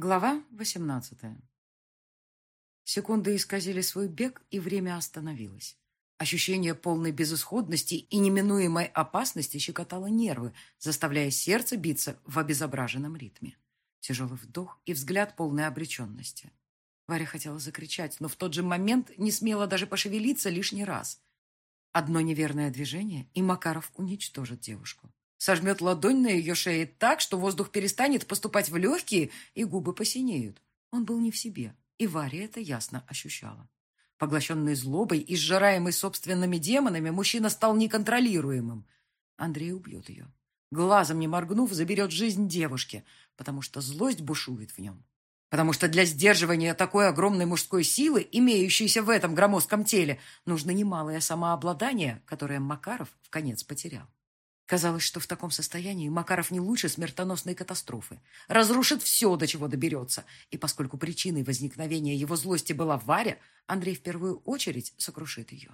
Глава 18. Секунды исказили свой бег, и время остановилось. Ощущение полной безысходности и неминуемой опасности щекотало нервы, заставляя сердце биться в обезображенном ритме. Тяжелый вдох и взгляд полной обреченности. Варя хотела закричать, но в тот же момент не смела даже пошевелиться лишний раз. Одно неверное движение, и Макаров уничтожит девушку. Сожмет ладонь на ее шее так, что воздух перестанет поступать в легкие, и губы посинеют. Он был не в себе, и Варя это ясно ощущала. Поглощенный злобой и сжираемый собственными демонами, мужчина стал неконтролируемым. Андрей убьет ее. Глазом не моргнув, заберет жизнь девушки, потому что злость бушует в нем. Потому что для сдерживания такой огромной мужской силы, имеющейся в этом громоздком теле, нужно немалое самообладание, которое Макаров в конец потерял. Казалось, что в таком состоянии Макаров не лучше смертоносной катастрофы. Разрушит все, до чего доберется. И поскольку причиной возникновения его злости была Варя, Андрей в первую очередь сокрушит ее.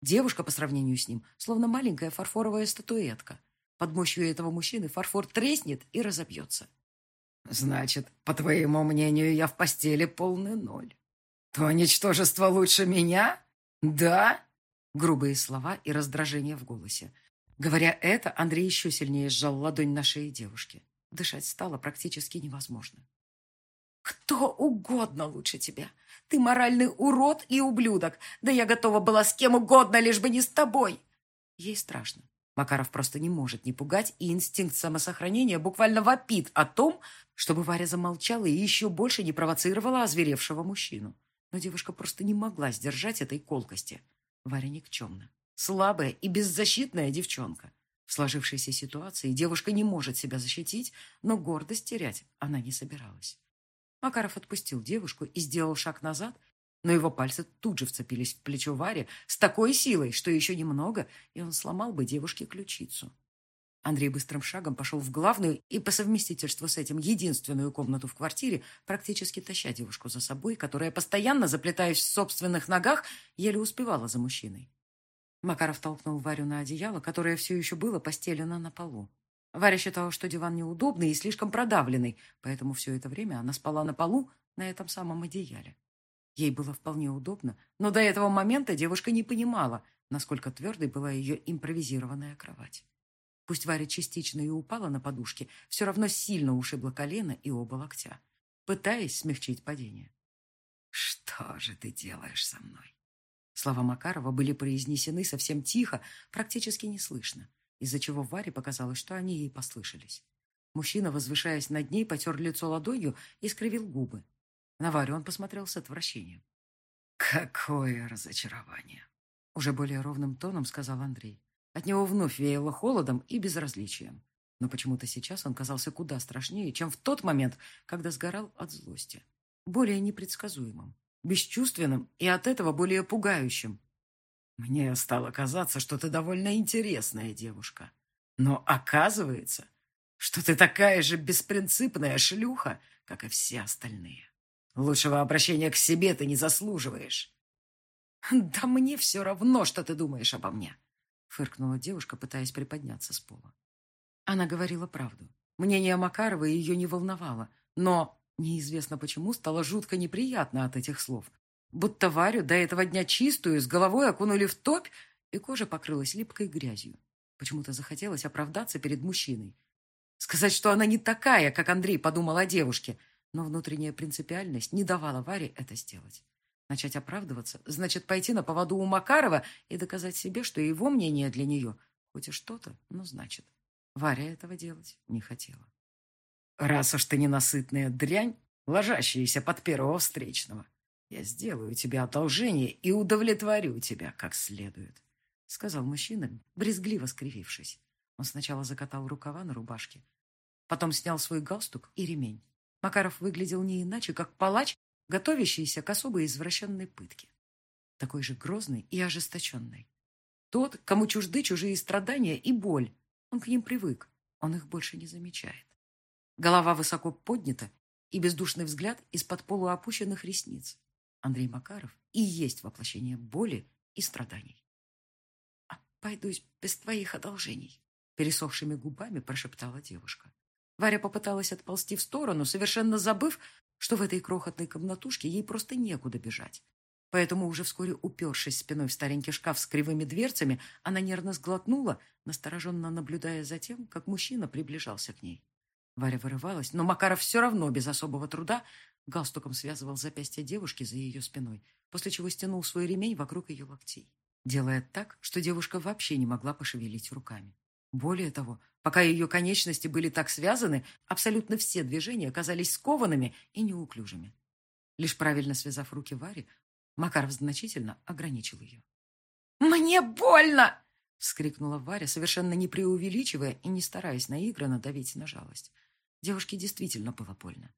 Девушка по сравнению с ним, словно маленькая фарфоровая статуэтка. Под мощью этого мужчины фарфор треснет и разобьется. «Значит, по твоему мнению, я в постели полный ноль. То ничтожество лучше меня? Да?» Грубые слова и раздражение в голосе. Говоря это, Андрей еще сильнее сжал ладонь на шее девушки. Дышать стало практически невозможно. «Кто угодно лучше тебя. Ты моральный урод и ублюдок. Да я готова была с кем угодно, лишь бы не с тобой». Ей страшно. Макаров просто не может не пугать, и инстинкт самосохранения буквально вопит о том, чтобы Варя замолчала и еще больше не провоцировала озверевшего мужчину. Но девушка просто не могла сдержать этой колкости. Варя никчемна. Слабая и беззащитная девчонка. В сложившейся ситуации девушка не может себя защитить, но гордость терять она не собиралась. Макаров отпустил девушку и сделал шаг назад, но его пальцы тут же вцепились в плечо Варе с такой силой, что еще немного, и он сломал бы девушке ключицу. Андрей быстрым шагом пошел в главную и по совместительству с этим единственную комнату в квартире, практически таща девушку за собой, которая, постоянно заплетаясь в собственных ногах, еле успевала за мужчиной. Макаров толкнул Варю на одеяло, которое все еще было постелено на полу. Варя считала, что диван неудобный и слишком продавленный, поэтому все это время она спала на полу на этом самом одеяле. Ей было вполне удобно, но до этого момента девушка не понимала, насколько твердой была ее импровизированная кровать. Пусть Варя частично и упала на подушке, все равно сильно ушибла колено и оба локтя, пытаясь смягчить падение. «Что же ты делаешь со мной?» Слова Макарова были произнесены совсем тихо, практически неслышно, из-за чего Варе показалось, что они ей послышались. Мужчина, возвышаясь над ней, потер лицо ладонью и скривил губы. На Варю он посмотрел с отвращением. «Какое разочарование!» Уже более ровным тоном сказал Андрей. От него вновь веяло холодом и безразличием. Но почему-то сейчас он казался куда страшнее, чем в тот момент, когда сгорал от злости. Более непредсказуемым бесчувственным и от этого более пугающим. Мне стало казаться, что ты довольно интересная девушка. Но оказывается, что ты такая же беспринципная шлюха, как и все остальные. Лучшего обращения к себе ты не заслуживаешь. Да мне все равно, что ты думаешь обо мне, фыркнула девушка, пытаясь приподняться с пола. Она говорила правду. Мнение Макарова ее не волновало, но Неизвестно почему стало жутко неприятно от этих слов. Будто Варю до этого дня чистую с головой окунули в топь, и кожа покрылась липкой грязью. Почему-то захотелось оправдаться перед мужчиной. Сказать, что она не такая, как Андрей подумал о девушке, но внутренняя принципиальность не давала Варе это сделать. Начать оправдываться значит пойти на поводу у Макарова и доказать себе, что его мнение для нее хоть и что-то, но значит. Варя этого делать не хотела. Раз уж ты ненасытная дрянь, ложащаяся под первого встречного, я сделаю тебе одолжение и удовлетворю тебя как следует», — сказал мужчина, брезгливо скривившись. Он сначала закатал рукава на рубашке, потом снял свой галстук и ремень. Макаров выглядел не иначе, как палач, готовящийся к особой извращенной пытке. Такой же грозный и ожесточенный. Тот, кому чужды чужие страдания и боль. Он к ним привык, он их больше не замечает. Голова высоко поднята и бездушный взгляд из-под полуопущенных ресниц. Андрей Макаров и есть воплощение боли и страданий. «Обойдусь без твоих одолжений», — пересохшими губами прошептала девушка. Варя попыталась отползти в сторону, совершенно забыв, что в этой крохотной комнатушке ей просто некуда бежать. Поэтому уже вскоре, упершись спиной в старенький шкаф с кривыми дверцами, она нервно сглотнула, настороженно наблюдая за тем, как мужчина приближался к ней. Варя вырывалась, но Макаров все равно, без особого труда, галстуком связывал запястье девушки за ее спиной, после чего стянул свой ремень вокруг ее локтей, делая так, что девушка вообще не могла пошевелить руками. Более того, пока ее конечности были так связаны, абсолютно все движения казались скованными и неуклюжими. Лишь правильно связав руки Варе, Макаров значительно ограничил ее. «Мне больно!» — вскрикнула Варя, совершенно не преувеличивая и не стараясь наигранно давить на жалость. Девушке действительно было больно.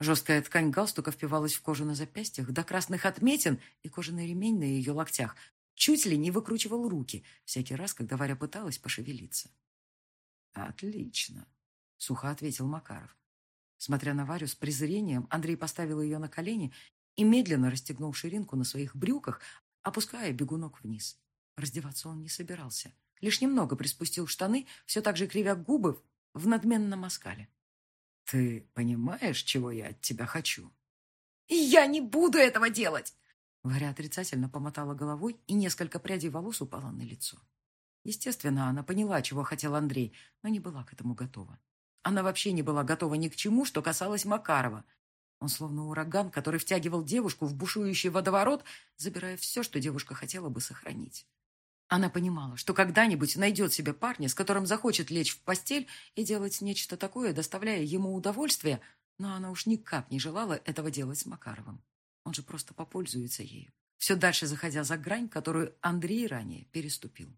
Жесткая ткань галстука впивалась в кожу на запястьях до красных отметин, и кожаный ремень на ее локтях чуть ли не выкручивал руки всякий раз, когда Варя пыталась пошевелиться. «Отлично», — сухо ответил Макаров. Смотря на Варю с презрением, Андрей поставил ее на колени и медленно расстегнул ширинку на своих брюках, опуская бегунок вниз. Раздеваться он не собирался. Лишь немного приспустил штаны, все так же кривя губы в надменном оскале. «Ты понимаешь, чего я от тебя хочу?» «Я не буду этого делать!» Варя отрицательно помотала головой, и несколько прядей волос упало на лицо. Естественно, она поняла, чего хотел Андрей, но не была к этому готова. Она вообще не была готова ни к чему, что касалось Макарова. Он словно ураган, который втягивал девушку в бушующий водоворот, забирая все, что девушка хотела бы сохранить. Она понимала, что когда-нибудь найдет себе парня, с которым захочет лечь в постель и делать нечто такое, доставляя ему удовольствие, но она уж никак не желала этого делать с Макаровым. Он же просто попользуется ею, все дальше заходя за грань, которую Андрей ранее переступил.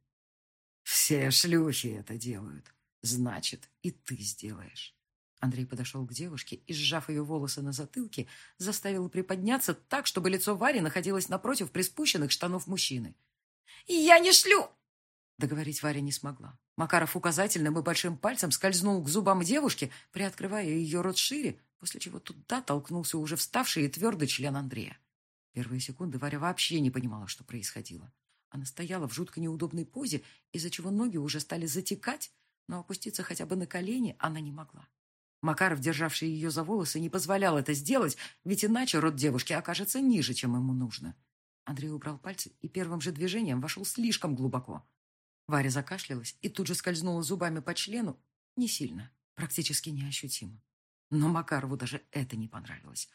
«Все шлюхи это делают. Значит, и ты сделаешь». Андрей подошел к девушке и, сжав ее волосы на затылке, заставил приподняться так, чтобы лицо Вари находилось напротив приспущенных штанов мужчины. «Я не шлю!» Договорить Варя не смогла. Макаров указательным и большим пальцем скользнул к зубам девушки, приоткрывая ее рот шире, после чего туда толкнулся уже вставший и твердый член Андрея. Первые секунды Варя вообще не понимала, что происходило. Она стояла в жутко неудобной позе, из-за чего ноги уже стали затекать, но опуститься хотя бы на колени она не могла. Макаров, державший ее за волосы, не позволял это сделать, ведь иначе рот девушки окажется ниже, чем ему нужно. Андрей убрал пальцы и первым же движением вошел слишком глубоко. Варя закашлялась и тут же скользнула зубами по члену, не сильно, практически неощутимо. Но Макарову даже это не понравилось.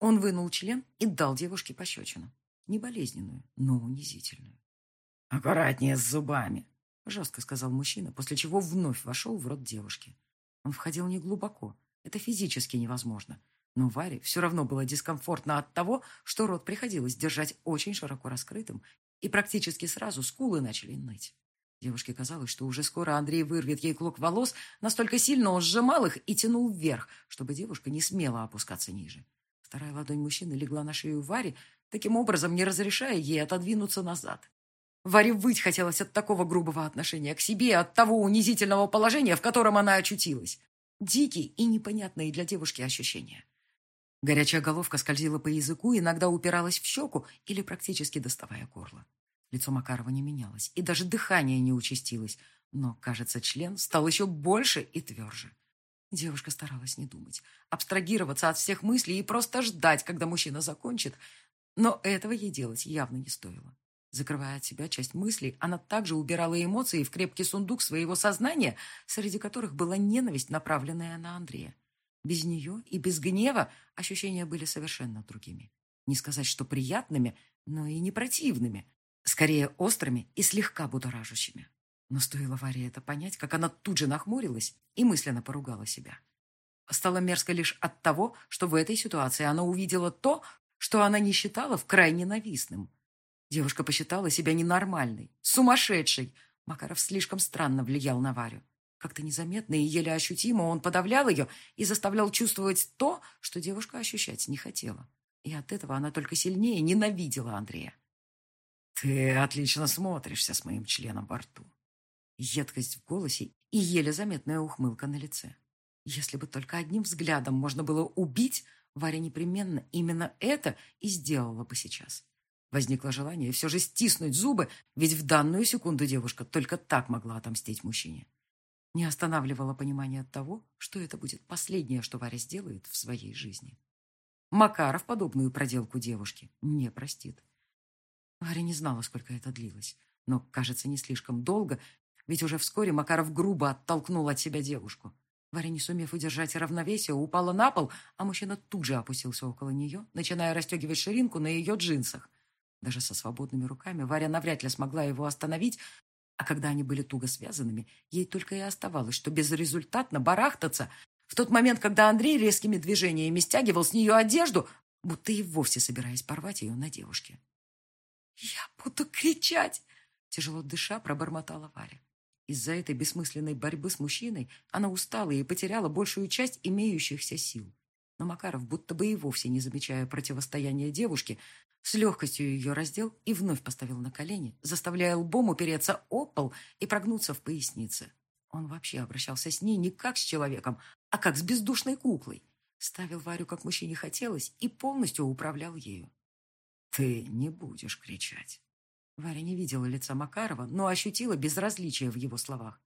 Он вынул член и дал девушке пощечину. Не болезненную, но унизительную. «Аккуратнее с зубами», — жестко сказал мужчина, после чего вновь вошел в рот девушки. Он входил неглубоко. Это физически невозможно. Но Варе все равно было дискомфортно от того, что рот приходилось держать очень широко раскрытым, и практически сразу скулы начали ныть. Девушке казалось, что уже скоро Андрей вырвет ей клок волос, настолько сильно он сжимал их и тянул вверх, чтобы девушка не смела опускаться ниже. Вторая ладонь мужчины легла на шею Варе, таким образом не разрешая ей отодвинуться назад. Варе выть хотелось от такого грубого отношения к себе, от того унизительного положения, в котором она очутилась. Дикие и непонятные для девушки ощущения. Горячая головка скользила по языку, иногда упиралась в щеку или практически доставая горло. Лицо Макарова не менялось, и даже дыхание не участилось, но, кажется, член стал еще больше и тверже. Девушка старалась не думать, абстрагироваться от всех мыслей и просто ждать, когда мужчина закончит, но этого ей делать явно не стоило. Закрывая от себя часть мыслей, она также убирала эмоции в крепкий сундук своего сознания, среди которых была ненависть, направленная на Андрея. Без нее и без гнева ощущения были совершенно другими. Не сказать, что приятными, но и не противными, скорее острыми и слегка будоражащими. Но стоило Варе это понять, как она тут же нахмурилась и мысленно поругала себя. Стало мерзко лишь от того, что в этой ситуации она увидела то, что она не считала в крайне ненавистным. Девушка посчитала себя ненормальной, сумасшедшей. Макаров слишком странно влиял на Варю. Как-то незаметно и еле ощутимо он подавлял ее и заставлял чувствовать то, что девушка ощущать не хотела. И от этого она только сильнее ненавидела Андрея. «Ты отлично смотришься с моим членом во рту». Едкость в голосе и еле заметная ухмылка на лице. Если бы только одним взглядом можно было убить, Варя непременно именно это и сделала бы сейчас. Возникло желание все же стиснуть зубы, ведь в данную секунду девушка только так могла отомстить мужчине. Не останавливало понимание от того, что это будет последнее, что Варя сделает в своей жизни. Макаров подобную проделку девушки не простит. Варя не знала, сколько это длилось, но, кажется, не слишком долго, ведь уже вскоре Макаров грубо оттолкнул от себя девушку. Варя, не сумев удержать равновесие, упала на пол, а мужчина тут же опустился около нее, начиная расстегивать ширинку на ее джинсах. Даже со свободными руками Варя навряд ли смогла его остановить, а когда они были туго связанными, ей только и оставалось, что безрезультатно барахтаться. В тот момент, когда Андрей резкими движениями стягивал с нее одежду, будто и вовсе собираясь порвать ее на девушке. «Я буду кричать!» Тяжело дыша, пробормотала Варя. Из-за этой бессмысленной борьбы с мужчиной она устала и потеряла большую часть имеющихся сил. Но Макаров, будто бы и вовсе не замечая противостояния девушки, с легкостью ее раздел и вновь поставил на колени, заставляя лбом упереться о пол и прогнуться в пояснице. Он вообще обращался с ней не как с человеком, а как с бездушной куклой. Ставил Варю, как мужчине хотелось, и полностью управлял ею. «Ты не будешь кричать». Варя не видела лица Макарова, но ощутила безразличие в его словах.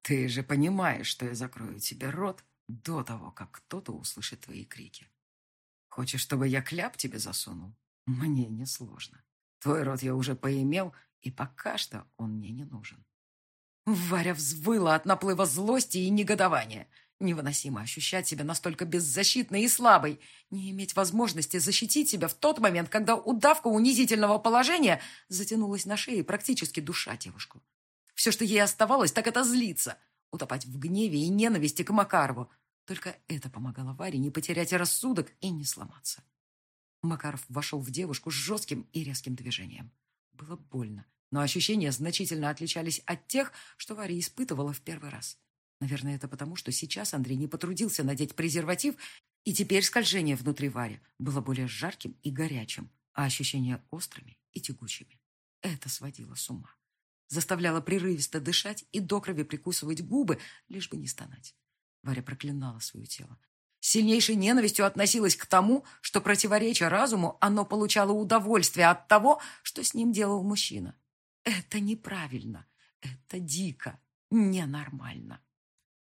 «Ты же понимаешь, что я закрою тебе рот до того, как кто-то услышит твои крики. Хочешь, чтобы я кляп тебе засунул? Мне несложно. Твой рот я уже поимел, и пока что он мне не нужен». Варя взвыла от наплыва злости и негодования – Невыносимо ощущать себя настолько беззащитной и слабой, не иметь возможности защитить себя в тот момент, когда удавка унизительного положения затянулась на шее практически душа девушку. Все, что ей оставалось, так это злиться, утопать в гневе и ненависти к Макарову. Только это помогало Варе не потерять рассудок и не сломаться. Макаров вошел в девушку с жестким и резким движением. Было больно, но ощущения значительно отличались от тех, что Варя испытывала в первый раз. Наверное, это потому, что сейчас Андрей не потрудился надеть презерватив, и теперь скольжение внутри Вари было более жарким и горячим, а ощущения острыми и тягучими. Это сводило с ума. Заставляло прерывисто дышать и до крови прикусывать губы, лишь бы не стонать. Варя проклинала свое тело. Сильнейшей ненавистью относилась к тому, что, противореча разуму, оно получало удовольствие от того, что с ним делал мужчина. Это неправильно. Это дико. Ненормально.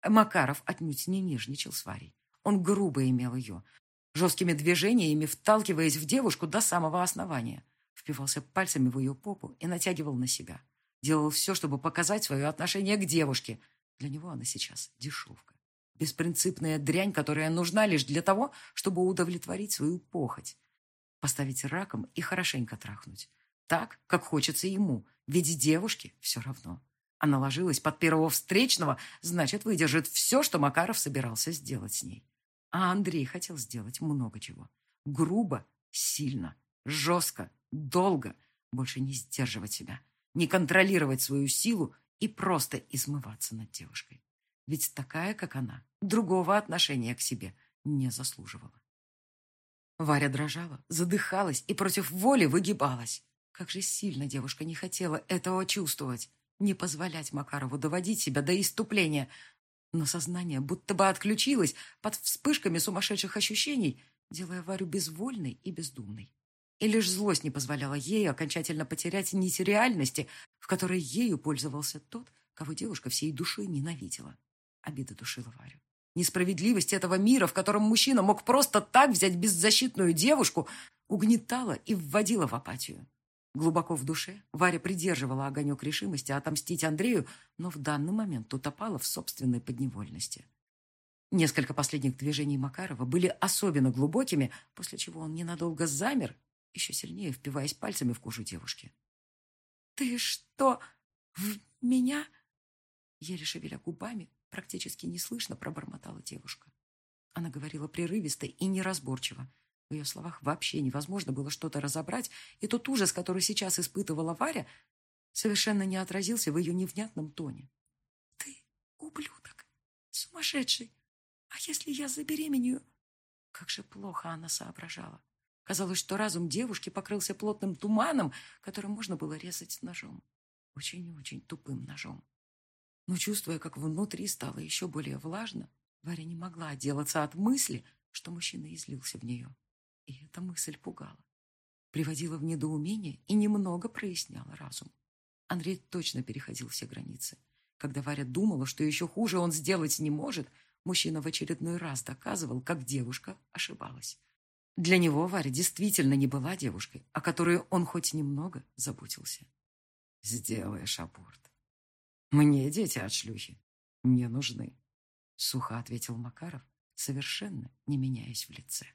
Макаров отнюдь не нежничал с Варей. Он грубо имел ее, жесткими движениями вталкиваясь в девушку до самого основания. Впивался пальцами в ее попу и натягивал на себя. Делал все, чтобы показать свое отношение к девушке. Для него она сейчас дешевка. Беспринципная дрянь, которая нужна лишь для того, чтобы удовлетворить свою похоть. Поставить раком и хорошенько трахнуть. Так, как хочется ему, ведь девушке все равно. Она ложилась под первого встречного, значит, выдержит все, что Макаров собирался сделать с ней. А Андрей хотел сделать много чего. Грубо, сильно, жестко, долго. Больше не сдерживать себя, не контролировать свою силу и просто измываться над девушкой. Ведь такая, как она, другого отношения к себе не заслуживала. Варя дрожала, задыхалась и против воли выгибалась. Как же сильно девушка не хотела этого чувствовать. Не позволять Макарову доводить себя до иступления. Но сознание будто бы отключилось под вспышками сумасшедших ощущений, делая Варю безвольной и бездумной. И лишь злость не позволяла ей окончательно потерять нить реальности, в которой ею пользовался тот, кого девушка всей душой ненавидела. Обида душила Варю. Несправедливость этого мира, в котором мужчина мог просто так взять беззащитную девушку, угнетала и вводила в апатию. Глубоко в душе Варя придерживала огонек решимости отомстить Андрею, но в данный момент утопала в собственной подневольности. Несколько последних движений Макарова были особенно глубокими, после чего он ненадолго замер, еще сильнее впиваясь пальцами в кожу девушки. «Ты что, в меня?» Еле шевеля губами, практически неслышно пробормотала девушка. Она говорила прерывисто и неразборчиво, в ее словах вообще невозможно было что-то разобрать, и тот ужас, который сейчас испытывала Варя, совершенно не отразился в ее невнятном тоне. «Ты ублюдок, сумасшедший! А если я забеременею?» Как же плохо она соображала. Казалось, что разум девушки покрылся плотным туманом, которым можно было резать ножом. Очень-очень тупым ножом. Но чувствуя, как внутри стало еще более влажно, Варя не могла отделаться от мысли, что мужчина излился в нее. И эта мысль пугала. Приводила в недоумение и немного проясняла разум. Андрей точно переходил все границы. Когда Варя думала, что еще хуже он сделать не может, мужчина в очередной раз доказывал, как девушка ошибалась. Для него Варя действительно не была девушкой, о которой он хоть немного заботился. «Сделаешь аборт. «Мне дети от шлюхи не нужны», — сухо ответил Макаров, совершенно не меняясь в лице.